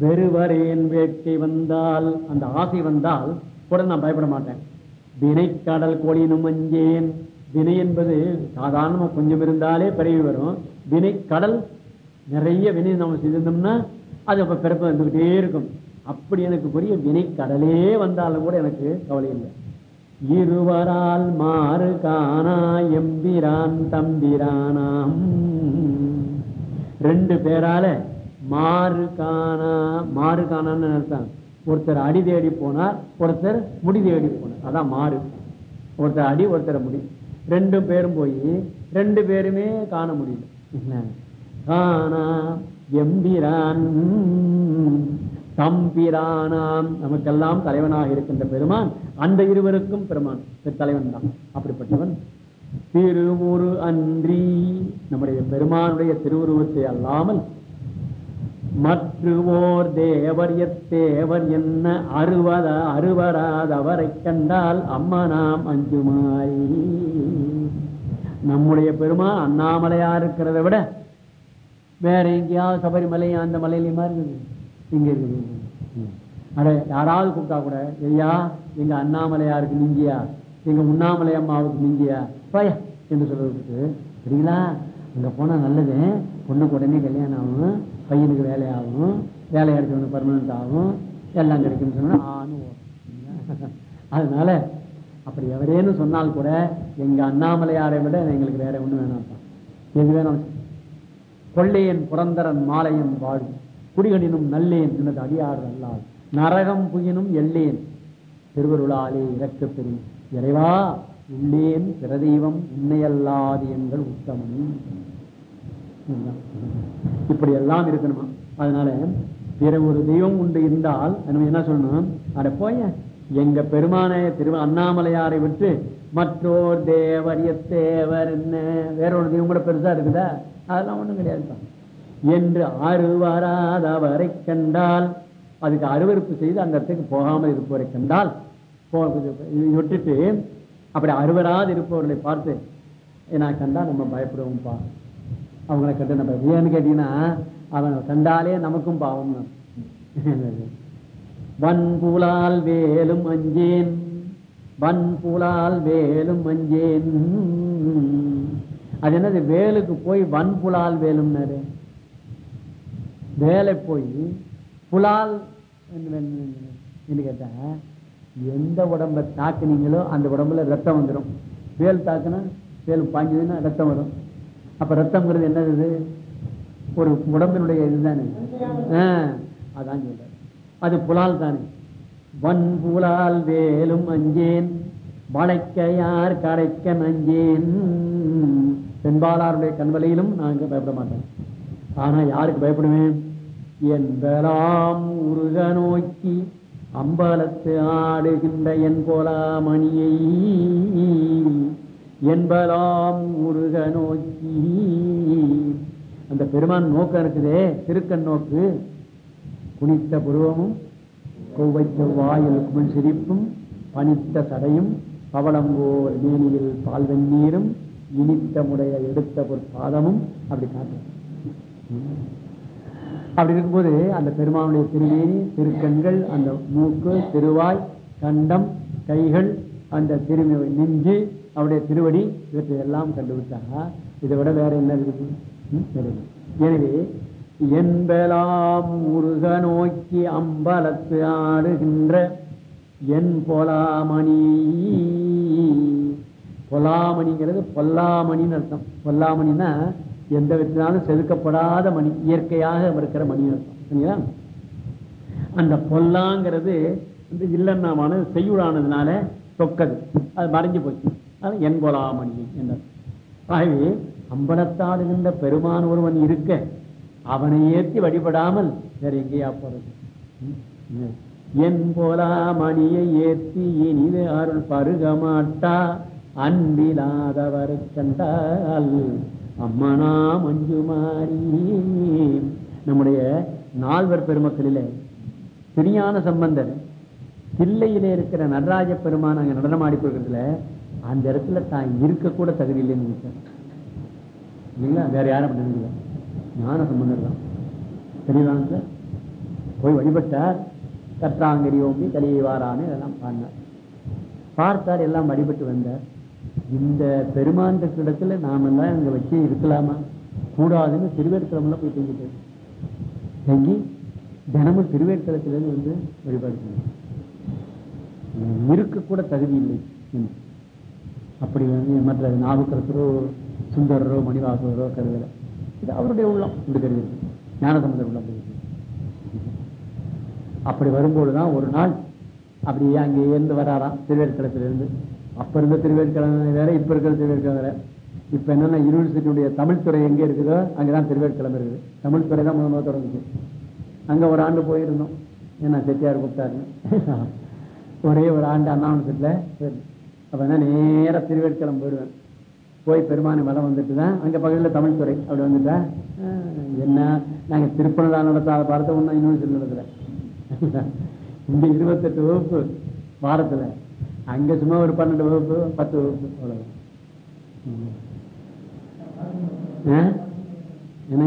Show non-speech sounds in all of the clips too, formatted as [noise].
வெறுவரேன் வேட்கை வந்தால் அந்த ஆசை வந்தால் கூட நான் பயப்பட மாட்டேன். வினைக்கடல் கோழினும் அஞ்சேன். வினை என்பது சாதாரணமா கொஞ்சம் இருந்தாலே பிறவி வரும். வினை கடல் நிறைய வினை நம்ம செய்திருந்தோம்னா அது அப்ப பிறப்பு வந்துகிட்டே இருக்கும். அப்படி எனக்கு புரிய வினை கடலே வந்தாலும் கூட எனக்கு கவலை இல்லை. இருவரால் மாறு காணா எம்பிரான் தம்பிரானாம். ரெண்டு பேரால மாறு காணா மாறு காணான்னு அர்த்தம். ஒருத்தர் அடி தேடி போனார் ஒருத்தர் முடி தேடி போனார். அதான் மாறு. ஒருத்தர் அடி ஒருத்தர் முடி. ரெண்டு பேரும் போய் ரெண்டு பேருமே காண முடியல. காணா எம்பிரான் தம்பிரானாம். நமக்கெல்லாம் தலைவனாக இருக்கின்ற பெருமான் அந்த இருவருக்கும் பெருமான் தலைவன் தான். அப்படிப்பட்டவன். திருவுரு அன்றி நம்முடைய பெருமானுடைய திருவுருவத்தை அல்லாமல் மற்றுவோர் தேவர் எத்தேவர் என்ன அறுவத அறுவராதவரை கண்டால் அம்மா நாம் அஞ்சுமாய். நம்முடைய பெருமா அண்ணாமலையா இருக்கிறத விட வேற எங்கேயாவது சபரிமலை அந்த மலையிலயுமா இருக்குது இங்க இருக்குது அட யாராவது கூப்பிட்டா கூட ஐயா எங்க அண்ணாமலையாருக்கு நீங்கியா? எங்க உண்ணாமலை அம்மாவுக்கு நீங்கியா? பய என்று சொல்றதுக்கு சரிங்களா? அங்க போனா நல்லது. பொண்ணுக்கு உடனே கல்யாணம் ஆகும். பையனுக்கு வேலையாகும் வேலை அடிச்சவனுக்கு பர்மனன்ட் ஆகும் எல்லாம் கிடைக்கும்னு சொன்னா ஆணும் அதனால அப்படி எவரேன்னு சொன்னால் கூட எங்க அண்ணாமலையாரை விட எங்களுக்கு வேற ஒண்ணு வேணாம்ப்பா. எது வேணாலும் கொள்ளையன் புரந்தரன் மாலையன் வாழும். குடிகளினும் நல்லேன் எனது அடியார் அல்லால் நரகம் புயினும் எல்லேன். திருவருளாலே இறக்க பெறும். இறைவா உள்ளேன் பிரதெய்வம் உன்னையல்லாது எங்கள் உத்தமன் இப்படி எல்லாம் இருக்கணுமா? அதனால பிற ஒரு தெய்வம் உண்டு இருந்தால் நம்ம என்ன சொல்லணும்? அட போய. எங்க பெருமான திரு அண்ணாமலையாரை விட்டு மற்றோர் தேவர் எத்தேவர் என்ன? வேற ஒரு தெய்வம் கூட பெருசா இருக்குதா? அதெல்லாம் ஒண்ணும் கிடையாது என்று அருவராதவரை கண்டால் அதுக்கு அருவருப்பு செய்து அந்த இடத்துக்கு போகாமல் இருப்பவரை கண்டால் விட்டுட்டு அப்படி அருவராது இருப்பவர்களை பார்த்து நான் கண்டா நம்ம பயப்படுவோம்ப்பா. அவங்கள கட்டண நம்ம ஏன்னு கேட்டீங்கன்னா அவன் கண்டாலே நமக்கும் பாவம். தான் வன்புலால் வேலும் அஞ்சேன். வன்புலால் வேலும் அஞ்சேன். அது என்னது? வேலுக்கு போய் வன்புலால் வேலும்னாரு. வேலை போய் புலால் என்று என்று கேட்டா எந்த உடம்ப தாக்குனீங்களோ அந்த உடம்புல ரத்தம் வந்துடும் வேல் தாக்குனா வேல் பாஞ்சதுன்னா ரத்தம் வரும். அப்ப ரத்தம்ங்கிறது என்னது இது? ஒரு உடம்பினுடைய இதுதானே. அதான் சொல்ற அது புலால் தானே. வன் புலால் வேலும் அஞ்சேன் வளைக்க யார் கடைக்க நஞ்சேன். பெண்பாளாருடைய கண்வலையிலும் நான் பயப்பட மாட்டேன். ஆனா யாருக்கு பயப்படுவேன்? என்பலாம் உருக நோக்கி அம்பலத்து ஆடுகின்ற என் போலாமணியை என்பலாம் முருக நோக்கி. அந்த பெருமான் நோக்கம் இருக்குதே திருக்கண் நோக்கு. குனித்த புருவமும் கொவ்வை செவ்வாயில் குமிழ் சிரிப்பும் பனித்த சடையும் பவளங்கோர் மேனியில் பால் வெந்நீரும் இனித்த முடைய எடுத்த ஒரு பாதமும் அப்படி காட்டும். அப்படி இருக்கும்போது அந்த பெருமானுடைய திருமேனி திருக்கண்கள் அந்த மூக்கு திருவாய் கண்டம் கைகள் அந்த திருமி நெஞ்சு அவருடைய திருவடி இவற்றை எல்லாம் கண்டுவிட்டா இதை விட வேற என்ன இருக்குது எனவே என்பலாம் முருக நோக்கி அம்பலத்து ஆடுகின்ற என் பொலாமணி. பொலாமணிங்கிறது பொல்லாமணின்னு அர்த்தம். பொல்லாமணின்னா எந்த விதத்தினாலும் செதுக்கப்படாத மணி இயற்கையாக இருக்கிற மணி அர்த்தம். சரிங்களா? அந்த பொல்லாங்கிறது வந்து இல்லன்னாமான செய்யுளானதுனால தொக்கது. அது மறைஞ்சு போச்சு. அது என் பொலாமணி என்றார் ஆகவே அம்பலத்தாடுகின்ற பெருமான் ஒருவன் இருக்க அவனை ஏற்றி வழிபடாமல் வேற எங்கேயா போறது? என் போலாமணியை ஏற்றி இனிது அருள் பருக மாட்டா அன்பிலாதவரை கண்டால் அம்மனா மஞ்சுமாரி. நம்முடைய நால்வர் பெருமக்களிலே திருஞான சம்பந்தர் தில்லையிலே இருக்கிற நடராஜ பெருமான் அங்கே நடனமாடி கொடுக்கறதுல அந்த இடத்துல தான் இருக்க கூட தகுதி இல்லைன்னு நினைச்சார். இல்லைங்களா? வேற யாரும் அப்படி நினைக்கல. ஞான சம்பந்தர் தான். தெரியலாம் சார்? போய் வழிபட்டார். கற்றாங்கரி ஓம்பி தலையை வாரான்னு இதெல்லாம் பாடினார். பார்த்தார் எல்லாம் வழிபட்டு வந்தார். இந்த பெருமான் இடத்துல நாமெல்லாம் இங்க வச்சு இருக்கலாமா? கூடாதுன்னு திருவேற்களம்ல போய் தங்கிட்டு தங்கி தினமும் திருவேற்களத்திலிருந்து வந்து வழிபாடு செய்யணும். இருக்க கூட தகுதி இல்லை. அப்படி வந்து மற்ற நாவுக்கரசரோ சுந்தரரோ மணிவாசகரோ கருதலை. இது அவருடைய உள்ளம் இப்படி கருது ஞானசம்பந்தர் உள்ளம் அப்படி அப்படி வரும்போதுதான் ஒரு நாள் அப்படியே அங்கே இருந்து வராராம் திருவேற்களத்திலிருந்து அப்ப இருந்த திருவேற்கிழமை வேற இப்ப இருக்கிற திருவேற்கிழமை வேற. இப்ப என்னன்னா யூனிவர்சிட்டியுடைய தமிழ் துறை எங்க இருக்குதோ அங்கதான் திருவேற்கிழமை இருக்குது. தமிழ் துறை தான் முதல்ல தொடங்குச்சு. அங்க ஒரு ஆண்டு போயிருந்தோம். ஏன்னா செட்டியார் கூப்பிட்டாருன்னு. ஒரே ஒரு ஆண்டு அண்ணாவனத்துல அப்ப என்ன நேரா திருவேற்கிழமை போயிடுவேன். போய் பெருமானி மலை வந்துட்டு தான் அங்க பக்கத்துல தமிழ்துறை அப்படி வந்துட்டா என்ன? நாங்க திருப்பணதா நடத்தாத பாடத்தை ஒன்றும் யூனிவர்சிட்டி நடத்துல இங்க இருபத்தெட்டு வகுப்பு வாரத்துல அங்க சும்மா ஒரு பன்னெண்டு வகுப்பு பத்து வகுப்பு அவ்வளோ என்ன?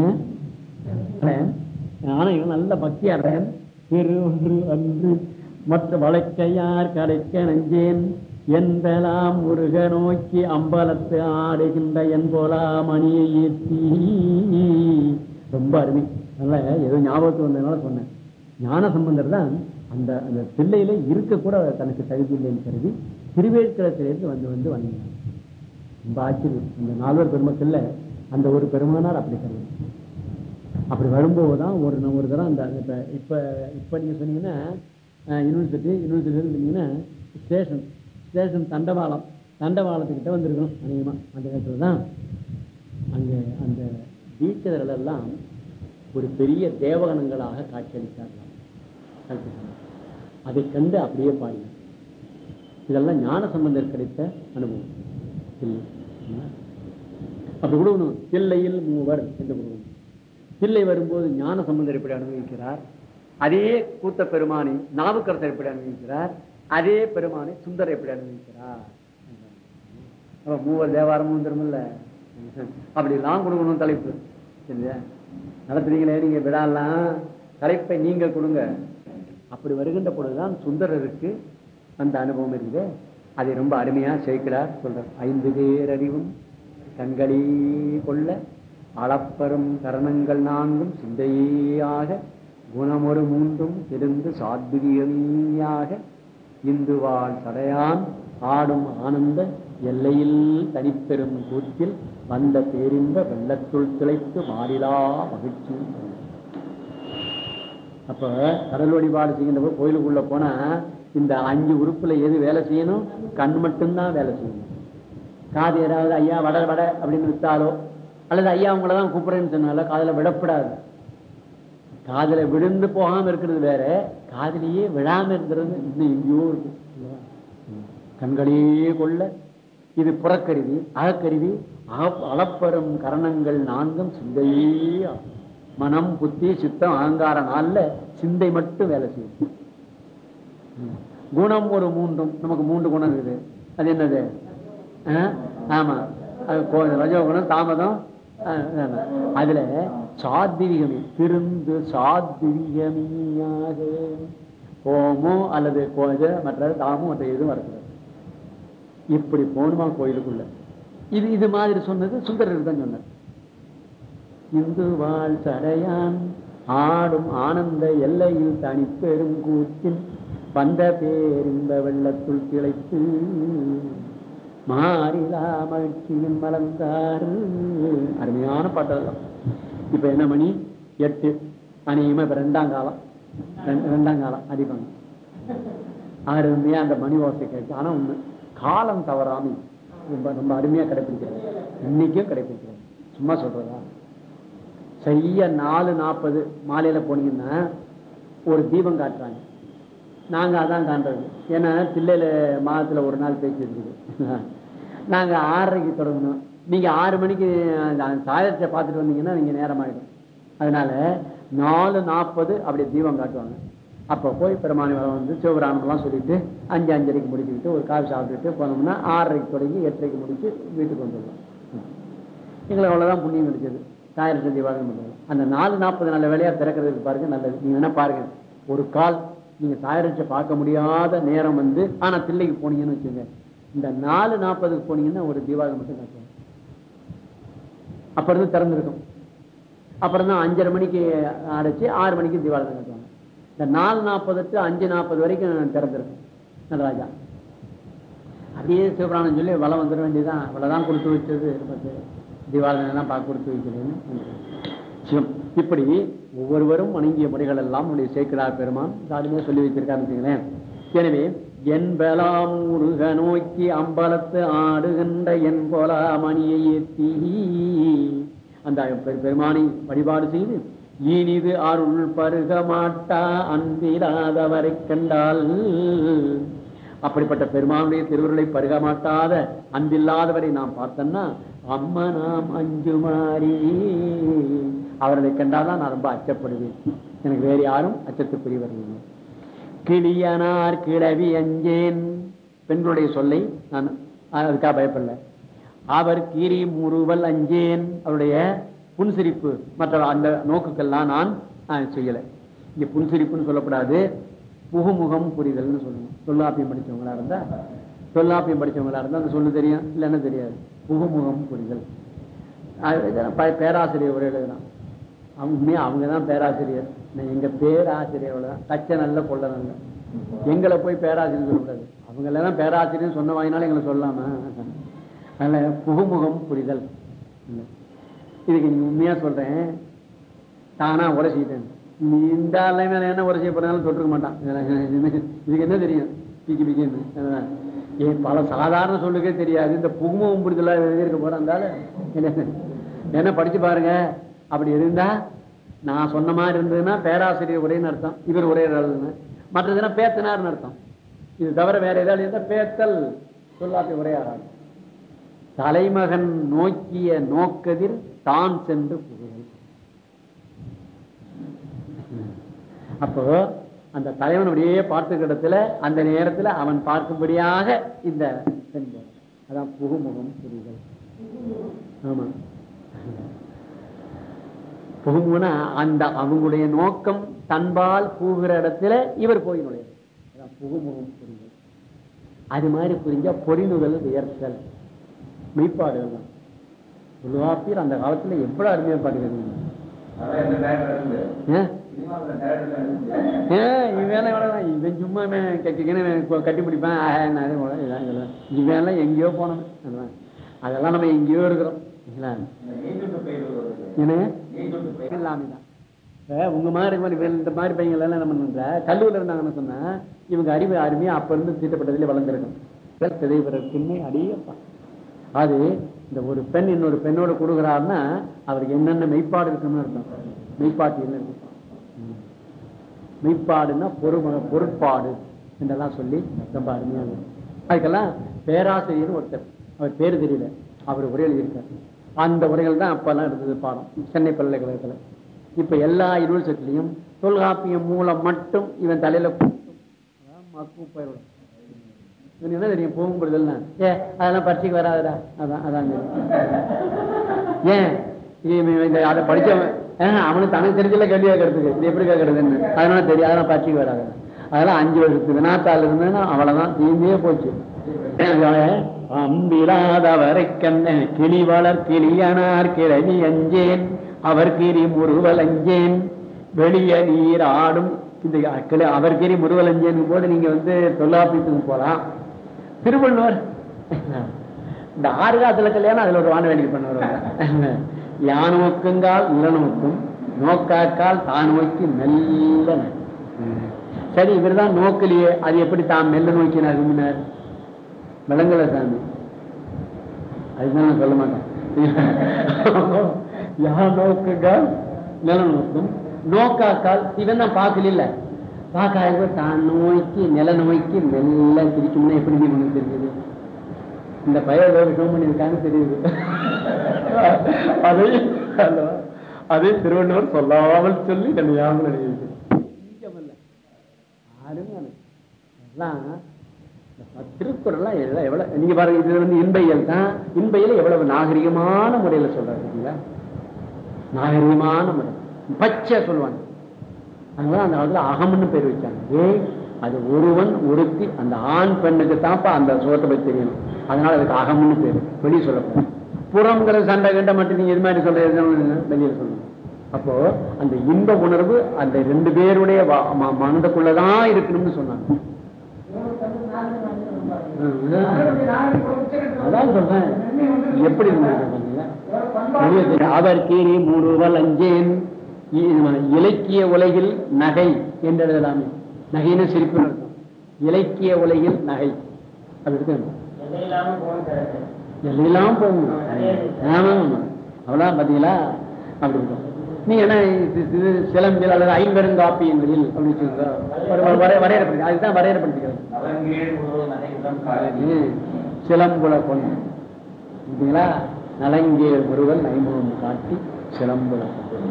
நானும் இவன் நல்ல பக்தியாடுறேன் திரு ஒன்று அன்று மற்ற வழக்கையார் கடைக்க நஞ்சேன். என்பலாம் முருக நோக்கி அம்பலத்து ஆடுகின்ற என் போலா மணியை ஏற்றி ரொம்ப அருமை. அதனால ஏதோ ஞாபகத்துக்கு வந்ததுனால சொன்னேன். ஞான சம்பந்தர் தான் அந்த அந்த பிள்ளையில இருக்க கூட தனக்கு தகுதி இல்லைன்னு கருதி திருவேற்களத்திலிருந்து வந்து வந்து வந்தாங்க ரொம்ப ஆச்சரியம். அந்த நால்வர் பெருமத்தில் அந்த ஒரு பெருமானார் அப்படி கருது. அப்படி வரும்போதுதான் ஒரு ந- ஒரு தரம் அந்த இப்போ இப்ப இப்போ நீங்க சொன்னீங்கன்னா யூனிவர்சிட்டி யூனிவர்சிட்டி சொன்னீங்கன்னா ஸ்டேஷன் ஸ்டேஷன் தண்டவாளம். தண்டவாளத்துக்கிட்ட வந்திருக்கணும் அநேகமாக அந்த நேரத்தில் தான் அங்கே அந்த தீட்சிதர்கள் ஒரு பெரிய தேவகணங்களாக காட்சியளித்தார்களாம் காட்சியளித்தார்கள். அதை கண்டு அப்படியே பாடினார். இதெல்லாம் ஞான சம்பந்தர் கிடைத்த அனுபவம். இல்லை. அப்படி கொடுக்கணும் தில்லையில் மூவர் என்று கொடுக்கணும் தில்லை வரும்போது ஞான சம்பந்தர் எப்படி அனுபவிக்கிறார்? அதே கூத்த பெருமானை நாவுக்கரசர் எப்படி அனுபவிக்கிறார்? அதே பெருமானை சுந்தர் எப்படி அனுபவிக்கிறார்? அப்ப மூவர் தேவாரமும் வந்துருமில்ல அப்படி எல்லாம் கொடுக்கணும் தலைப்பு. சரியா? நடத்துறீங்களே நீங்க விடாலாம் தலைப்பை நீங்கள் கொடுங்க. அப்படி வருகின்ற பொழுதுதான் சுந்தரருக்கு அந்த அனுபவம் இருக்குது. அதை ரொம்ப அருமையா சேர்க்கிறார் சொல்றார். ஐந்து பேர் அறிவும் கண்களே கொள்ள அளப்பெரும் கரணங்கள் நான்கும் சிந்தையாக குணமொரு மூன்றும் இருந்து சாத்விகமியாக இந்துவாள் சடையான் ஆடும் ஆனந்த எல்லையில் தனிப்பெரும் கூத்தில் வந்த பேரின்ப வெள்ளத்துள் திளைத்து மாறிலா மகிழ்ச்சி. அப்ப கடல் வழிபாடு செய்கின்ற போது கோயிலுக்குள்ள போனா இந்த அஞ்சு உறுப்புல எது வேலை செய்யணும்? கண் மட்டும்தான் வேலை செய்யணும். காது யாராவது ஐயா வட வட அப்படின்னு வித்தாலோ அல்லது ஐயா உங்களைதான் கூப்பிடறேன்னு கூப்பிடுறேன்னு சொன்னால காதுல விடப்படாது காதுல விழுந்து போகாம இருக்கிறது வேற. காதுலயே விழாம இருக்கிறது இன்னும் எங்கேயோ இருக்கு. கண்களையே கொள்ள. இது புறக்கருவி அகக்கருவி அளப்பெறும் கரணங்கள் நான்கும் சிந்தையே மனம் புத்தி சித்தம் அகங்கார நாள்ல சிந்தை மட்டும் வேலை செய்யும். குணம் ஒரு மூன்றும். நமக்கு மூன்று குணம் இருக்குது. அது என்னது? ஆமா. அது கோ- ரஜோகுணம் தாமதம் அதுல சாத்விகமி திருந்து சாத்விகமியாக. கோமோ அல்லது கோஜ மற்ற தாமும் மற்ற எதுவும் வரக்கூடாது. இப்படி போகணுமா கோயிலுக்குள்ள? இது இது மாதிரி சொன்னது சுந்தரர் தான் சொன்னார். இந்து வாழ் சடையான் ஆடும் ஆனந்த எல்லையில் தனிப்பெரும் கூற்றின் வந்த பேரின்ப வெள்ளத்துள் கிளைத்து மாறிலா மகிழ்ச்சியின் மலர்ந்தார். அருமையான பாட்டெல்லாம். இப்ப என்ன மணி? எட்டு. அநேகமா இப்ப ரெண்டாம் காலம். ரெண்டாம் காலம் அதிகம். அருமையா அந்த மணி ஓசை கேட்டு ஆனா ஒண்ணு காலம் தவறாம ரொம்ப ரொம்ப அருமையா கடைபிடிக்கிறது இன்னைக்கும் கடைபிடிக்கிறது சும்மா சொல்றதா? சரியா நாலு நாற்பது மாலையில போனீங்கன்னா ஒரு தீபம் காட்டுறாங்க. நாங்க அதான் காண்றது. ஏன்னா தில்லையில மாதத்துல ஒரு நாள் பேச்சு இருக்குது. [laughs] நாங்க ஆறரைக்கு தொடங்கணும். நீங்க ஆறு மணிக்கு சாயத்தை பார்த்துட்டு வந்தீங்கன்னா நீங்க நேரமாயிடும். அதனால நாலு நாற்பது அப்படி தீபம் காட்டுவாங்க. அப்ப போய் பெருமானி வரம் வந்து சிவபுராணம்லாம் சொல்லிட்டு அஞ்சு அஞ்சரைக்கு முடிச்சுக்கிட்டு ஒரு காஃபி சாப்பிட்டுட்டு போனோம்னா ஆறரைக்கு தொடங்கி எட்டரைக்கு முடிச்சு வீட்டுக்கு வந்துடலாம் எங்களுக்கு அவ்வளவுதான் புண்ணியம் கிடைச்சது. தாயிரத்தி தீபாவளி பண்றது அந்த நாலு நாற்பது நல்ல வேலையா திறக்கிறதுக்கு பாருங்க நல்லது. நீங்க வேணா பாருங்க. ஒரு கால் நீங்க சாயரட்சை பார்க்க முடியாத நேரம் வந்து ஆனா தில்லைக்கு போனீங்கன்னு வச்சுங்க இந்த நாலு நாற்பதுக்கு போனீங்கன்னா ஒரு தீபாவளி மட்டும் காட்டுவாங்க. அப்புறம் இருந்து திறந்திருக்கும். அப்புறம் தான் அஞ்சரை மணிக்கு அடைச்சி ஆறு மணிக்கு தீபாவளி தான் இந்த நாலு நாற்பது டு அஞ்சு நாற்பது வரைக்கும் திறந்திருக்கும். நடராஜா அப்படியே சிவபிராணம் சொல்லி வளம் வந்துட வேண்டியதுதான். அவ்வளவுதான் கொடுத்து வச்சது. பத்து தீபாவளி தான் பார்க்க கொடுத்து வைக்கிறேன்னு சிவம். இப்படி ஒவ்வொருவரும் வணங்கிய முறைகள் எல்லாம் உடைய சேர்க்கிறார் பெருமான் சாதுமையா சொல்லி வைத்திருக்காருன்னு வச்சுங்களேன் எனவே என்பலாம் முருக நோக்கி அம்பலத்து ஆடுகின்ற என் போல மணியை ஏத்தி அந்த பெரு- பெருமானை வழிபாடு செய்து இனிது அருள் பருக மாட்டா அன்பிலாதவரை கண்டால். அப்படிப்பட்ட பெருமானுடைய திருவுருளை பருக மாட்டாத அன்பில்லாதவரை நாம் பார்த்தோம்னா அம்மா நாம் அஞ்சுமாறி அவர்களை கண்டாதான் நான் ரொம்ப அச்சப்படுவேன். எனக்கு வேறு யாரும் அச்சத்துக்குரியவர்கள் இல்லை கிளியனார் கிளவி அஞ்சேன். பெண்களுடைய சொல்லை நான் அதுக்காக பயப்படல. அவர் கீரி முறுவல் அஞ்சேன். அவருடைய புன்சிரிப்பு மற்ற அந்த நோக்குக்கெல்லாம் நான் செய்யலை. இங்க புன்சிரிப்புன்னு சொல்லக்கூடாது புகுமுகம் புரிதல்னு சொல்லணும். தொல்லாப்பியம் படித்தவங்களா இருந்தா தொல்லாப்பியம் படித்தவங்களா இருந்தா அந்த சொல்லு தெரியும் இல்லைன்னு தெரியாது. புகுமுகம் புரிதல். பேராசிரியர் ஒரு எழுதுறான். உண்மையா அவங்க தான் பேராசிரியர் எங்க பேராசிரியர் தான் தச்ச நல்ல கொள்ள நல்ல எங்களை போய் பேராசிரியர் சொல்லக்கூடாது. அவங்க எல்லாம் பேராசிரியர் சொன்ன வாங்கினாலும் எங்களை சொல்லாம. அதனால புகுமுகம் புரிதல். இதுக்கு நீ உண்மையா சொல்றேன். தானா உரைச்சிக்கிட்டேன் நீ இந்த ஆளை மேல என்ன உரைச்சி போனாலும் தொட்டுக்க மாட்டான். இதுக்கு என்ன தெரியும்? பிக்கி பிக்கின்னு. ஏன் பல சாதாரண சொல்லுக்கே தெரியாது. இந்த புகுமுகம் புரிதலா எழுதியிருக்க போறாங்க என்ன படிச்சு பாருங்க. அப்படி இருந்தா நான் சொன்ன மாதிரி இருந்ததுன்னா பேராசிரியர் உரைன்னு அர்த்தம். இவர் உரையாடல்னு மற்றதுன்னா பேத்தனார்னு அர்த்தம். இது தவிர வேற ஏதாவது இருந்தால் பேத்தல் சொல்லாத்தி உரையாடல் தலைமகன் நோக்கிய நோக்கதில் தான் சென்று புகழ் அப்போ அந்த தலைவன் அப்படியே பார்த்துக்க இடத்துல அந்த நேரத்துல அவன் பார்க்கும்படியாக இந்த பெண் அதான் புகுமுகம் புரிதல். ஆமா. புகுமுகனா அந்த அவங்களுடைய நோக்கம் தன்பால் பூகிற இடத்துல இவர் போய் அதான் புகுமுகம் புரிதல். அது மாதிரி புரிஞ்சா பொறிநுதல் உயர்த்தல் மெய்ப்பாடுகள் தான். தொல்காப்பியர் அந்த காலத்துல எவ்வளவு அருமையா பாடுகிறது இவன் சும்மா கட்டி பிடிப்பான். இவன் எல்லாம் எங்கேயோ போனவன். அதெல்லாம். நம்ம எங்கேயோ இருக்கிறோம்? என்ன? உங்க மாதிரி மாதிரி இந்த மாதிரி பையன் எல்லாம் என்ன பண்ணுற கல்லூரில் இருந்தாங்கன்னு சொன்னா இவங்க அறிவு அருமையா அப்ப இருந்து தீட்டப்பட்டதிலே வளர்ந்துருக்கும் திதைவதற்குமே அடியப்பா. அது இந்த ஒரு பெண் இன்னொரு பெண்ணோட கொடுக்குறாருன்னா அவருக்கு என்னென்ன மெய்ப்பாடு இருக்குன்னு அர்த்தம். மெய்ப்பாட்டு என்ன மெய்ப்பாடுன்னா பொறும பொருட்பாடு என்றெல்லாம் சொல்லி ரொம்ப அருமையா இருக்கும் அதுக்கெல்லாம் பேராசிரியர் ஒருத்தர். அவர் பேரு தெரியல. அவர் உரை எழுதியிருக்காரு. அந்த உரைகள் தான் அப்பெல்லாம் இருந்தது பாடம். சென்னை பல்கலைக்கழகத்துல. இப்ப எல்லா யூனிவர்சிட்டிலையும் தொல்காப்பியம் மூலம் மட்டும் இவன் தலையில என்ன தெரியும்? போகும்பொழுதுன்னா ஏ அதெல்லாம் பரீட்சைக்கு வராதுடா. அதான் அதான் ஏன்? இவன் இந்த அதை படிச்சவன் அவனுக்கு தனக்கு தெரிஞ்சல கேள்வி கேட்கறதுக்கு. இது எப்படி கேட்கறதுன்னு அதனால தெரியும். அதெல்லாம் பரீட்சைக்கு வராது. அதெல்லாம் அஞ்சு வருஷத்துக்கு. வினாத்தாள் இருந்ததுன்னா அவ்வளவுதான். தீந்தே போச்சு. அம்பிலாதவரை கண்ண கிளி வளர் கிளியனார் கிழவி அஞ்சேன் அவர் கிரி முருவலஞ்சேன் வெளிய நீர் ஆடும் இந்த கிளி அவர் கிரி முருவலஞ்சேன் போது நீங்க வந்து தொல்லாப்பியத்துக்கு போலாம். திருவள்ளுவர் இந்த ஆறு காலத்துல கல்யாணம் அதுல ஒரு வானவேடி பண்ணுவார். யானோக்குங்கால் நோக்குங்கால் நோக்காக்கால் தான் நோக்கி மெல்ல சரி சரி இவர்தான் நோக்கலையே அது எப்படி தான் மெல்ல நோக்கினார் விரும்பினார் விளங்கல சாமி. அதுதான் நான் சொல்ல மாட்டேன். யார் நோக்குங்கால் நில நோக்கும் நோக்காக்கால் இவன் தான் பார்க்கல பார்க்காத தான் நோக்கி நில நோக்கி மெல்ல திரிக்கும்னா எப்படி உனக்கு தெரியுது? இந்த பயிர் ஏதோ விஷயம் பண்ணியிருக்காங்க தெரியுது. அதை? அதை திருவள்ளுவர் சொல்லாமல் சொல்லி கல்யாணம் நினைவு அருமையான எல்லாம் திருக்குறள்லாம் எல்லாம் எவ்வளவு நீங்க பாருங்க இது வந்து இன்பையல் தான். இன்பையில எவ்வளவு நாகரிகமான முறையில சொல்றாரு நாகரிகமான முறை. பச்சை சொல்லுவாங்க. அதனால அந்த காலத்துல அகம்னு பேர் வச்சாங்க. ஏய் அது ஒருவன் ஒருத்தி அந்த ஆண் பெண்ணுக்கு தான்ப்பா அந்த சுகத்தை பத்தி தெரியணும். அதனால அதுக்கு அகம்னு பேரு. வெளியே சொல்லப்போம் புறங்கிற சண்டை கண்ட மட்டும் நீங்க இது மாதிரி சொல்றது வெளியில சொல்லணும் அப்போ அந்த இன்ப உணர்வு அந்த ரெண்டு பேருடைய ம- மனதுக்குள்ளதான் இருக்கணும்னு சொன்னாங்க. அதான் சொல்றேன் எப்படி? அவர் கீறி மூடுவல் அஞ்சேன் இலக்கிய உலகில் நகை என்று எழுதலாமே நகைன்னு சிரிப்பு இலக்கிய உலகில் நகை அப்படி இருக்கு எல்லாம் போகும். ஆமா அவ்வளவு பாத்தீங்களா? அப்படி இருக்கும். நீங்க என்ன இது- இது சிலம்பில் அல்லது ஐம்பெருங்காப்பியங்களில் அப்படின்னு சொல்லுங்க. ஒரு- ஒரு வரை- வரையறைப்படுத்தி அதுதான் வரையறைப்படுத்திக்கிறது ம். சிலம்புல கொண்டு பார்த்தீங்களா நலங்கேல் முருகன் ஐமுகம் காட்டி சிலம்புல கொண்டு.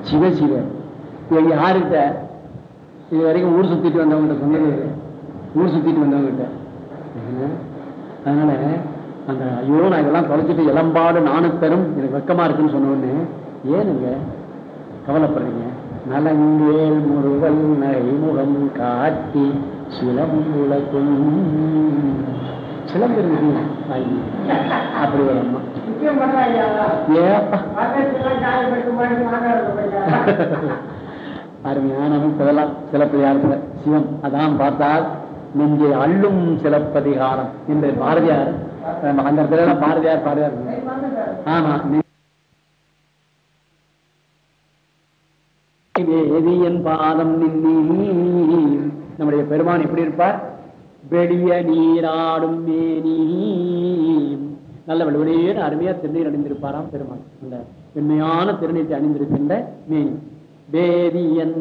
சிவ சிவ. இவங்க யாருக்கிட்ட இது வரைக்கும் ஊர் சுத்திட்டு வந்தவங்ககிட்ட சொன்னது இது. ஊர் சுத்திட்டு வந்தவங்ககிட்ட. அதனால அந்த ஐயோ நான் இதெல்லாம் தொலைச்சிட்டு இளம்பாடு நானுத்தரும் எனக்கு வெக்கமா இருக்குன்னு சொன்ன உடனே ஏனுங்க? கவலைப்படுறீங்க நலங்கேல் முருகல் நகைமுகம் காட்டி சிலம்புலகும் சிலம்பு இருக்குது அப்படி ஒரு அம்மா. அருமையான சிலப்பதிகாரத்துல சிவம் அதான் பார்த்தால் நெஞ்சை அள்ளும் சிலப்பதிகாரம். என்று பாரதியார் அந்த இடத்துல பாரதியார் பாரதியார். ஆமா நெ- வேதியன் பாதம் நம்முடைய பெருமான் எப்படி இருப்பார்? வெளிய நீராடும் மேனி நல்ல வலுவலையே அருமையா திருநீர் அணிந்திருப்பாராம் பெருமான். அந்த வெண்மையான திருநீரை அணிந்திருக்கின்ற மேனி. வேதியன்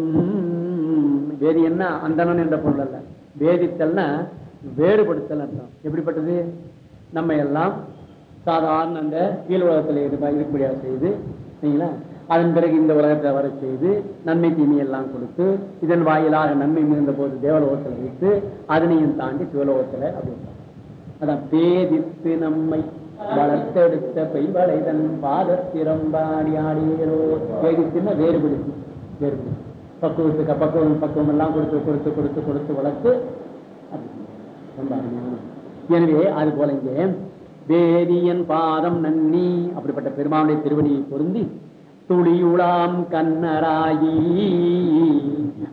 வேதியன்னா அந்தனன் என்ற பொருள் அல்ல. வேதித்தல்னா வேறுபடுத்தல் அர்த்தம். எப்படிப்பட்டது? நம்ம எல்லாம் சாதாரண அந்த கீழ் உலகத்தில் இருக்கக்கூடிய செய்து. சரிங்களா? அதன் பிறகு இந்த உலகத்தை வர செய்து நன்மை தீமை எல்லாம் கொடுத்து இதன் வாயிலாக நன்மை மிகுந்த போது தேவலோகத்தில் வைத்து அதனையும் தாண்டி சிவலோகத்தில் அப்படி அதான் பேதித்து நம்மை வளர்த்தெடுத்த பெய்வளை தன் பாதத்திரம்பாடி ஆடியோ பேதித்துன்னா வேறுபடுத்தி வேறுபடுத்தி பக்குவத்துக்கு பக்குவம் பக்குவம் எல்லாம் கொடுத்து கொடுத்து கொடுத்து கொடுத்து வளர்த்து ரொம்ப அருமையான எனவே அது போல இங்கே வேதியன் பாதம் நன்னி அப்படிப்பட்ட பெருமானுடைய திருவடியை பொருந்தி துளியுளாம் கண்ணராயி.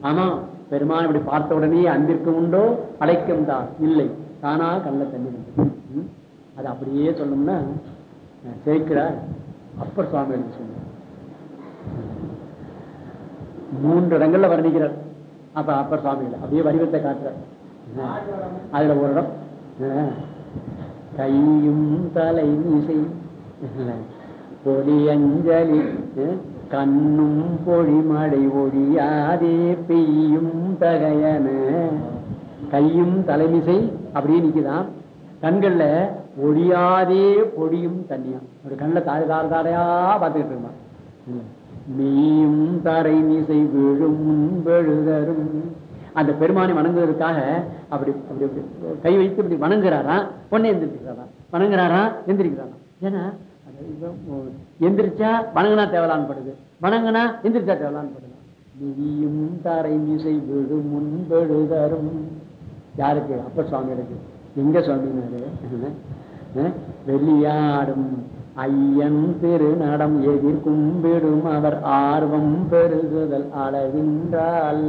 ஆமா பெருமான் இப்படி பார்த்த உடனே அன்பிற்கு உண்டோ அடைக்கும் தான் இல்லை. தானா கண்ணில் தண்ணி அது அப்படியே சொல்லணும்னா சேர்க்கிறார் அப்பர் சுவாமி சொன்னார். மூன்று இடங்கள்ல வர்ணிக்கிறார். அப்ப அப்பர் சுவாமிகள் அப்படியே வடிவத்தை காட்டுறார். அதுல ஒரு இடம். கையும் தலை மீசை. பொடி கண்ணும் பொழிமடை ஒழியாதே பெய்யும் தகையன. கையும் தலைமிசை அப்படியே நிக்குதான் கண்கள்ல ஒழியாதே பொடியும் தண்ணியா. ஒரு கண்ணுல தாறு தாறு தாரையா பார்த்துக்கிட்டு இருக்கான் மீயும் தரை மீசை விழும் முன்பெழுதரும். அந்த பெருமானை வணங்குவதற்காக அப்படி அப்படி கை வைத்து இப்படி வணங்குறாரா? பொண்ணை எந்திரிக்கிறாரா? வணங்குறாரா? எந்திரிக்கிறாரா? ஏன்னா எந்திரிச்சா வணங்குனா தேவலான்னு படுது. வணங்குனா எந்திரிச்சா தேவலான்னு படுது. மிதியும் தரை மிசை விழும் முன்பெழுதரும் யாருக்கு? அப்ப சுவாமிகளுக்கு. எங்க சுவாமினாரு? வெளியாடும் ஐயன் திருநடம் எதிர் கும்பிடும் அவர் ஆர்வம் பெருகுதல் அளவின்றால்.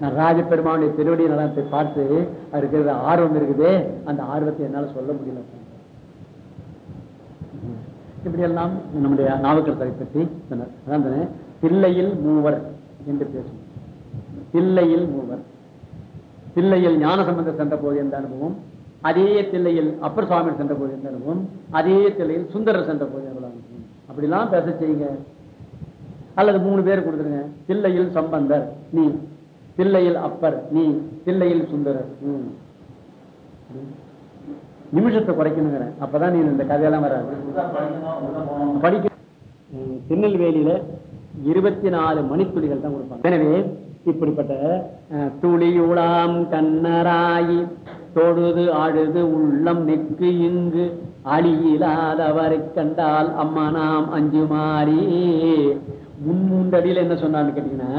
நான் ராஜபெருமானுடைய திருவடி நடனத்தை பார்த்து அவருக்கு இருக்கிற ஆர்வம் இருக்குதே அந்த ஆர்வத்தை என்னால சொல்ல முடியல. இப்படியெல்லாம் நம்முடைய நாவுக்கரசரை பற்றி சொன்னார். பிள்ளையில் மூவர் என்று பேசும் பிள்ளையில் மூவர். பிள்ளையில் ஞான சம்பந்த சென்ற போது என்ற அனுபவம். அதே தில்லையில் அப்பர் சுவாமி சென்ற போது என்ற அனுபவம். அதே தில்லையில் சுந்தரர் சென்ற போது என்ற அனுபவம். அப்படிலாம் பேச செய்யுங்க. அல்லது மூணு பேர் கொடுத்துருங்க. தில்லையில் சம்பந்தர் நீ. தில்லையில் அப்பர் நீ. தில்லையில் சுந்தரர் நிமிஷத்தை குறைக்கணுங்கிறேன் அப்பதான் நீ இந்த கதையெல்லாம் வராது. படிக்க திருநெல்வேலியில இருபத்தி நாலு மணித்துளிகள் தான் கொடுப்பாங்க. எனவே இப்படிப்பட்ட துளியுளாம் கண்ணராயி தொழுது அழுது உள்ளம் நெக்கு இங்கு அழியிலாதவரை கண்டால் அம்மா நாம் அஞ்சு மாறி. முன்மூண்டடியில் என்ன சொன்னான்னு கேட்டீங்கன்னா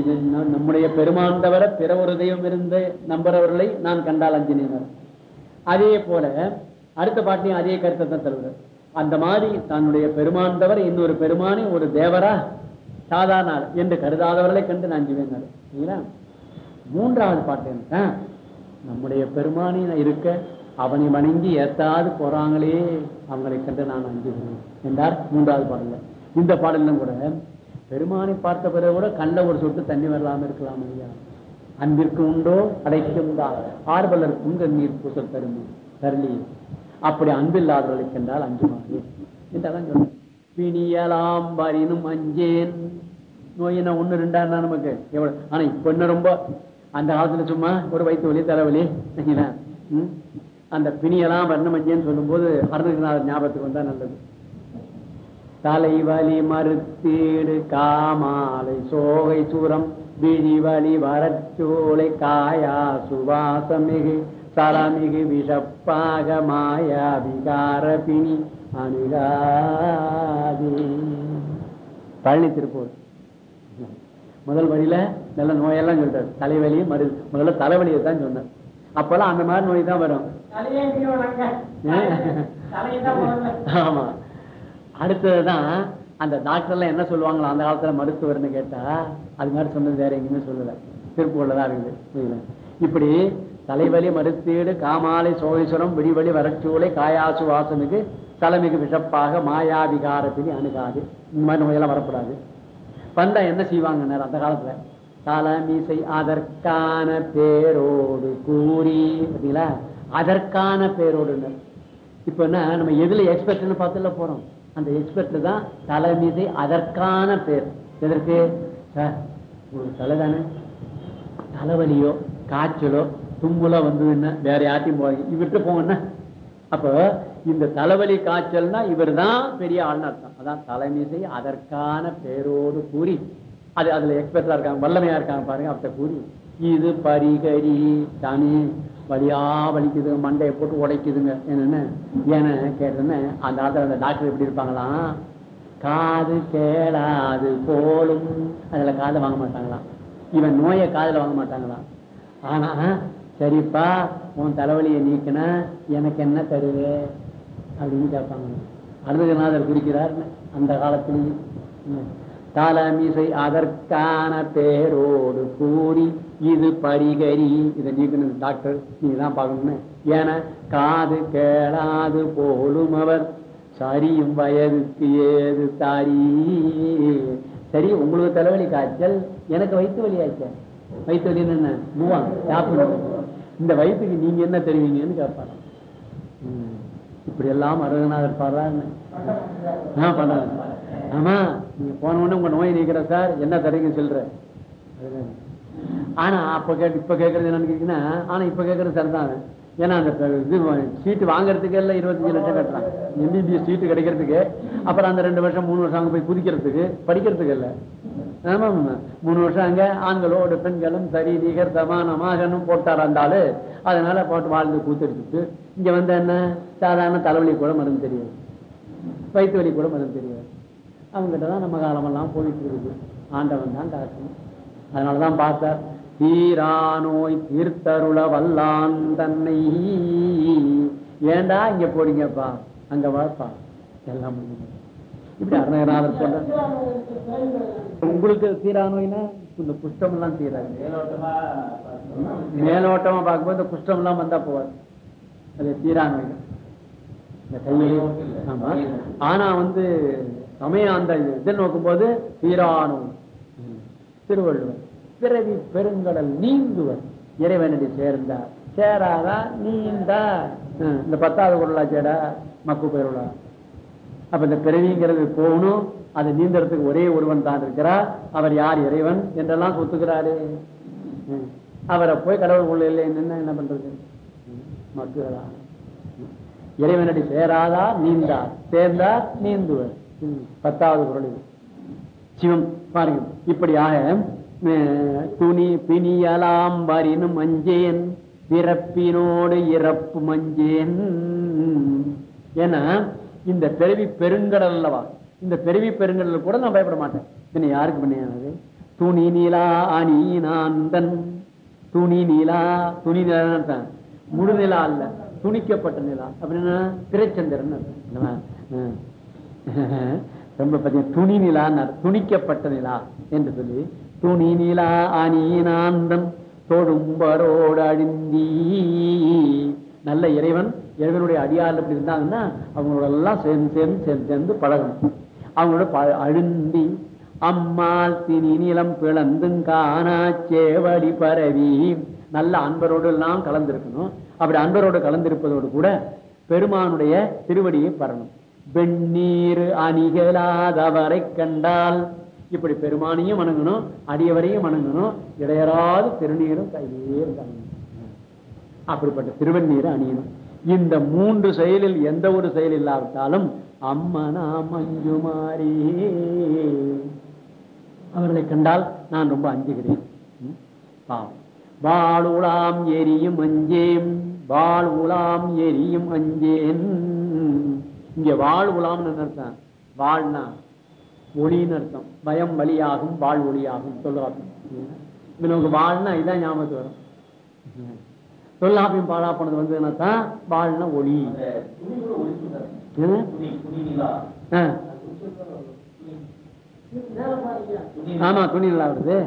இது நம்முடைய பெருமான் தவிர பிற ஒரு தெய்வம் இருந்து நம்புறவர்களை நான் கண்டால் அஞ்சினர் அதே போல அடுத்த பாட்டிலையும் அதே கருத்தை தான் தருவது அந்த மாதிரி தன்னுடைய பெருமான் தவிர இன்னொரு பெருமானே ஒரு தேவரா? சாதாரண என்று கருதாதவர்களை கண்டு நான் அஞ்சுவேன் சரிங்களா மூன்றாவது பாட்டு என்ன? நம்முடைய பெருமானி இருக்க அவனை வணங்கி ஏத்தாது போறாங்களே அவங்களை கண்டு நான் அஞ்சுகிறேன் என்றார் மூன்றாவது பாடல்ல. இந்த பாடலும் கூட பெருமானை பார்த்த பிறகு கூட கண்ட ஒரு சொட்டு தண்ணி வரலாம இருக்கலாம் ஐயா. அன்பிற்கு உண்டோ? அடைக்கும் தான். ஆர்வலர் குங்க நீர் பூசல் தருமி தருளி. அப்படி அன்பில்லாதவர்களுக்கு என்றால் அஞ்சுமாறு. என்றதான் சொன்னேன் பிணியலாம் வரினும் அஞ்சேன். நோயினா ஒண்ணு ரெண்டா இருந்தா நமக்கு? எவ்வளவு? ஆனா இப்ப என்ன ரொம்ப? அந்த காலத்துல சும்மா ஒரு வயிற்று வலி தலைவலி. சரிங்களா? அந்த பிணியெல்லாம் வர்ணம் அஞ்சேன்னு சொல்லும்போது அருணகிரிநாதர் ஞாபகத்துக்கு வந்தா நல்லது. தலைவலி மறுத்தீடு காமாலை சோகை சூரம். விழிவலி வரச்சோலை காயா சுவாசமிகு சரமிகு விஷப்பாக மாயா விகார பிணி அணுகாதே பழனி திருப்பூர். முதல் வழியில நல்ல நோயெல்லாம் சொல்றாரு தலைவலி மறு முதல்ல தலைவலியை தான் சொன்னார். அப்பெல்லாம் அந்த மாதிரி நோய் தான் வரும். ஆமா. அடுத்ததுதான் அந்த டாக்டர்லாம் என்ன சொல்லுவாங்களோ அந்த காலத்துல மருத்துவர்னு கேட்டா அது மாதிரி சொன்னது வேற எங்கேயுமே சொல்லல. திருப்பூர்ல தான் இருக்குது புரியல இப்படி தலைவலி மருத்தீடு காமாலை சோகேஸ்வரம் விடிவழி வரச்சூளை காயாசு வாசனுக்கு தலைமிகு விஷப்பாக மாயாவிகாரத்தினி அணுகாது. இந்த மாதிரி நோயெல்லாம் வரக்கூடாது. வந்தா என்ன செய்வாங்க அந்த காலத்துல தலைமிசை அதற்கான பேரோடு கூறி பார்த்தீங்களா? அதற்கான பேரோடுன்னு. இப்ப என்ன நம்ம எதுல எக்ஸ்பர்ட்னு பார்த்துல போறோம். அந்த எக்ஸ்பர்ட் தான் தலைமீதை அதற்கான பேர். எதற்கு? சார் ஒரு தலை தானே? தலைவலியோ காய்ச்சலோ தும்பலோ வந்ததுன்னா வேற யார்ட்டையும் போவாங்க இவர்கிட்ட போங்கன்னா அப்போ இந்த தலைவலி காய்ச்சல்னா இவர் தான் பெரிய ஆள்னு அர்த்தம். அதான் தலைமீசை அதற்கான பேரோடு கூறி. அது அதுல எக்ஸ்பர்ட்லாம் இருக்காங்க வல்லமையா இருக்காங்க பாருங்க அவர்கிட்ட கூறி. இது பரிகரி தானே. வலியா வலிக்குது மண்டையை போட்டு உடைக்குதுங்க. என்னென்னு? ஏன்னு கேட்டேன்னு அந்த காலத்துல அந்த டாக்டர் எப்படி இருப்பாங்களாம்? காது கேளாது போலும். அதுல காதை வாங்க மாட்டாங்களாம். இவன் நோயை காதுல வாங்க மாட்டாங்களாம். ஆனா சரிப்பா உன் தலைவலியை நீக்கினா எனக்கு என்ன தருவே? அப்படின்னு கேட்பாங்க. அருணகிரிநாதர் குறிக்கிறார் அந்த காலத்திலேயே. ம். அதற்கான பேரோடு கூறி இது பரிகரி. இதை நீக்கணும் டாக்டர். நீங்க தான் பார்க்கணும்னு ஏன்னா காது கேளாது போலும் அவர். சரியும் வயதுக்கு ஏது தாரி. சரி உங்களுக்கு தலைவலி காய்ச்சல். எனக்கு வயிற்று வலி ஆச்சேன் வயிற்று வலி என்ன மூவா சாப்பிடணும் இந்த வயிற்றுக்கு நீங்க என்ன தருவீங்கன்னு கேட்பாங்க இப்படி எல்லாம் அருகநாதர் பாடுறாங்க ஆ பண்றாங்க ஆமா நீங்க போன உடனே உங்க நோய் நீக்கிற சார். என்ன தரீங்க சொல்ற. ஆனா அப்ப கேட்டு இப்ப கேட்கறது என்னன்னு கேட்டீங்கன்னா ஆனா இப்ப கேட்கறது சரிதான். ஏன்னா அந்த இது சீட்டு வாங்குறதுக்கு எல்லாம் இருபத்தஞ்சு லட்சம் கட்டுறாங்க. எம்பிபிஎஸ் சீட்டு கிடைக்கிறதுக்கு அப்புறம் அந்த ரெண்டு வருஷம் மூணு வருஷம் அங்க போய் குதிக்கிறதுக்கு படிக்கிறதுக்கு இல்ல. மூணு வருஷம் அங்க ஆண்களோட பெண்களும் சரி நிகர் சமானமாகணும் போட்டார் இருந்தாலும் அதனால போட்டு வாழ்ந்து கூத்தடிச்சுட்டு இங்க வந்து என்ன? சாதாரண தலைவலி கூட மருந்து தெரியாது. வயிற்று வலி கூட மருந்து தெரியாது. அவங்ககிட்ட தான் நம்ம காலமெல்லாம் போயிட்டு இருக்குது. ஆண்டவன் தான் காக்கணும் அதனாலதான் பார்த்தார் தீரா நோய் தீர்த்தருள வல்லான் தன்னை. ஏண்டா இங்க போறீங்கப்பா? அங்க வாப்பா. எல்லாம். இப்படி அருணகிரிநாதர் போன்ற உங்களுக்கு தீரா நோய்னா இந்த குஷ்டம் எல்லாம் தீராது. மேலோட்டமா பார்க்கும்போது இந்த குஷ்டம் எல்லாம் வந்தா போவாது அது தீரா நோய் இந்த கையிலே ஆமா. ஆனா வந்து சமயம் அந்த இதை நோக்கும்போது தீரானோ திருவள்ளுவர். பிறவி பெருங்கடல் நீந்துவர். இறைவனடி சேர்ந்தார். சேராதா? நீந்தா இந்த பத்தாவது குரலா சேடா மக்கு பெயருளா. அப்ப இந்த பிறவிங்கிறது போகணும். அதை நீந்தறதுக்கு ஒரே ஒருவன் தான் இருக்கிறார். அவர் யார் இறைவன் என்றெல்லாம் சொத்துக்கிறாரு அவரை போய் கடவுள் உள்ள இல்லை என்ன என்ன பண்றது? ஹம், மக்குகளா இறைவனடி சேராதா? நீந்தார். சேர்ந்தார் நீந்துவர். பத்தாவது குரல் இது சிவம் பாருங்க இப்படியாக அஹ், துணி பிணியலாம் வரினும் மஞ்சேன் பிறப்பினோடு இறப்பு மஞ்சேன். ஏன்னா இந்த பிறவி பெருங்கடல் அல்லவா? இந்த பெருவி பெருங்கடல கூட நான் பயப்பட மாட்டேன். பின்ன யாருக்கு பண்ணியானது துணி நீலா அணி நாந்தன் துணி நீலா துணி நிலா முழு நிலா அல்ல துணிக்கப்பட்ட நிலா. அப்படின்னா திரைச்சந்திரன். ரொம்ப பார்த்தீங்க துணி நிலா துணிக்கப்பட்ட நிலா என்று சொல்லி துணி நிலா அணியினாந்தன் தொடும்பரோடு அழிந்தி. நல்ல இறைவன் இறைவனுடைய அடியாள் எப்படி இருந்தாங்கன்னா அவங்களோட எல்லாம் சேர்ந்து சேர்ந்து சேர்ந்து சேர்ந்து பழகணும். அவங்களோட அழுந்தி. அம்மாள் திணி நிலம் பிளந்தும் காணா சேவடி பரவி. நல்ல அன்பரோடு எல்லாம் கலந்திருக்கணும். அப்படி அன்பரோடு கலந்திருப்பதோடு கூட பெருமானுடைய திருவடியை பரணும். வெந்நீர் அணிகளாதவரை கண்டால் இப்படி பெருமானையும் வணங்கணும் அடியவரையும் வணங்கணும் இடையராது திருநீரும் கையிலே இருந்தாங்க அப்படிப்பட்ட திருவண்ணீரை அணியணும். இந்த மூன்று செயலில் எந்த ஒரு செயல் இல்லாவிட்டாலும் அம்மனா மஞ்சுமாரி அவர்களை கண்டால் நான் ரொம்ப அஞ்சுகிறேன். ம், பாவம். எரியும் அஞ்சேம் வாழ் உலாம் எரியும் அஞ்சேன். இங்க வாழ் உலாம்னு அர்த்தம் வாழ்னா ஒளின்னு அர்த்தம். பயம் வழியாகும் வாழ் ஒளியாகும். இப்ப நமக்கு வாழ்னா இதான் ஞாபகத்துக்கு வரும். தொல்லாப்பியம் பாழா போனது வந்து என்னத்தான் வாழ்னா ஒளி. ஆமா துணி நல்லா வருது.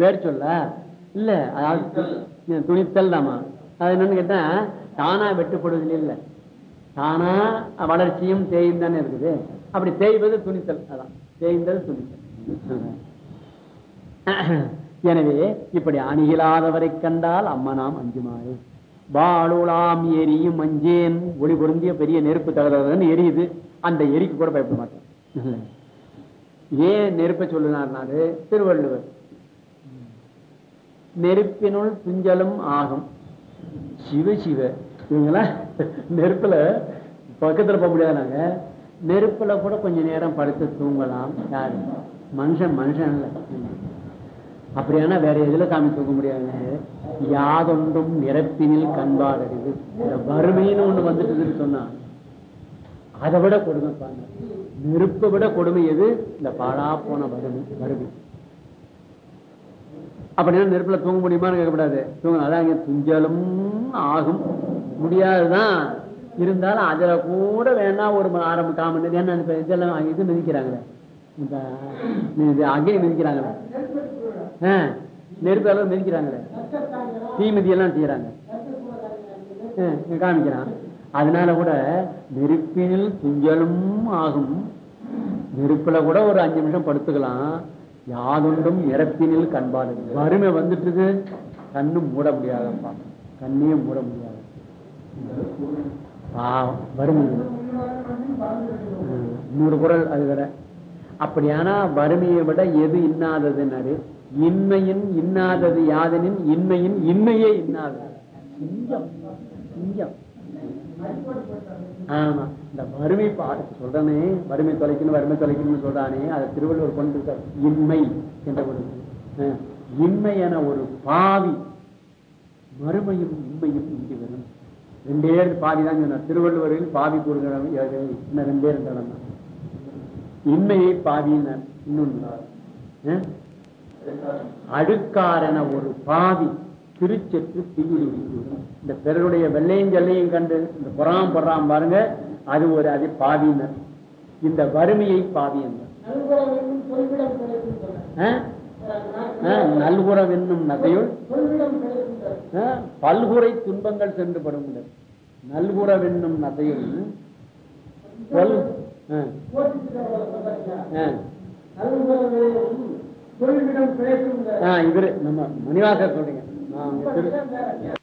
வேர் சொல்ல இல்ல அதாவது துணித்தல். தாமா அது என்னன்னு கேட்டா தானா வெட்டுப்படுவதில் இல்லை. தானா வளர்ச்சியும் தேயும் தானே இருக்குது. அப்படி தேய்வது துணித்தல் அதான். தேய்ந்தது துணித்தல் [clears throat] எனவே இப்படி அணுகிலாதவரை கண்டால் அம்மனாம் அஞ்சுமாறு. பாலுலாம் எரியும் அஞ்சேன். ஒளி பொருந்திய பெரிய நெருப்பு தகதன்னு எரியுது. அந்த எரிக்கு கூட பயப்பட மாட்டேன். ஏன் நெருப்பை சொல்லுனார்னாரு? திருவள்ளுவர். நெருப்பினுள் துஞ்சலும் ஆகும். சிவ சிவ. இவங்களா? நெருப்புல பக்கத்துல போக முடியாது நாங்க. நெருப்புல கூட கொஞ்ச நேரம் படுத்து தூங்கலாம். யாரு? மனுஷன் மனுஷன் இல்ல. அப்படியானா வேற எதுல சாமி தூங்க முடியாது? யாதொன்றும் நிரப்பினில் கண்பாடறிவு இந்த வறுமைன்னு ஒண்ணு வந்துட்டுதுன்னு சொன்னா அதை விட கொடுமை பாருங்க நெருப்பை விட கொடுமை எது? இந்த பாழா போன வறுமை வறுமை. அப்படின்னா நெருப்புல தூங்க முடியுமான்னு கேட்கக்கூடாது. தூங்க அதான் இங்க துஞ்சலும் ஆகும். முடியாதுதான். இருந்தாலும் அதுல கூட வேணா ஒரு ம- அரை நேரம் ஏன்னா இதெல்லாம் இது மிதிக்கிறாங்களே. இந்த இது மிதிக்கிறாங்களே. நெருப்பு அளவு மிதிக்கிறாங்களே. தீமிதி எல்லாம் செய்யறாங்க. காமிக்கிறான். அதனால கூட நெருப்பினில் துஞ்சலும் ஆகும். நெருப்புல கூட ஒரு அஞ்சு நிமிஷம் படுத்துக்கலாம். யாதொன்றும் இறப்பினில் கண்பாடு வறுமை வந்துட்டுது. கண்ணு மூட முடியாதப்பா கண்ணையும் மூட முடியாது. வறுமை. நூறு குரல் அது வேற. அப்படியானா வறுமையை விட எது இன்னாததுன்னாரு? இன்மையின் இன்னாதது யாதனின் இன்மையின் இன்மையே இன்னாதது. சிங்கம். ஆமா. இந்த வறுமை சொல்றனே வறுமை தொலைக்கணும் வறுமை தொலைக்கணும்னு சொல்றானே அதை திருவள்ளுவர் கொண்டு இன்மை என்ற ஒரு இன்மை என ஒரு பாவி மறுமையும் உண்மையும் இங்கு வரும். ரெண்டே ரெண்டு பாவி தான் சொன்னார். திருவள்ளுவரில் பாவி கூறுகிறவன் இன்னும் ரெண்டே ரெண்டு இடம் தான்? இன்மையை பாவியினர் இன்னொன்று அஹ், ஒரு பாவி திருச்செற்று தீவிரி இந்த பிறருடைய வெள்ளையும் ஜல்லையும் கண்டு இந்த புறாம் பொறாம் பாருங்க அது ஒரு அது பாவியினர். இந்த வறுமையை பாவியனர். நல்குறவென்னும் நகையுள். அஹ், பல்குறை துன்பங்கள் சென்று படும் நகையுள். அஹ், அஹ், ஆஹ் இவரு நம்ம மணிவாசர் சொல்றீங்க. Um,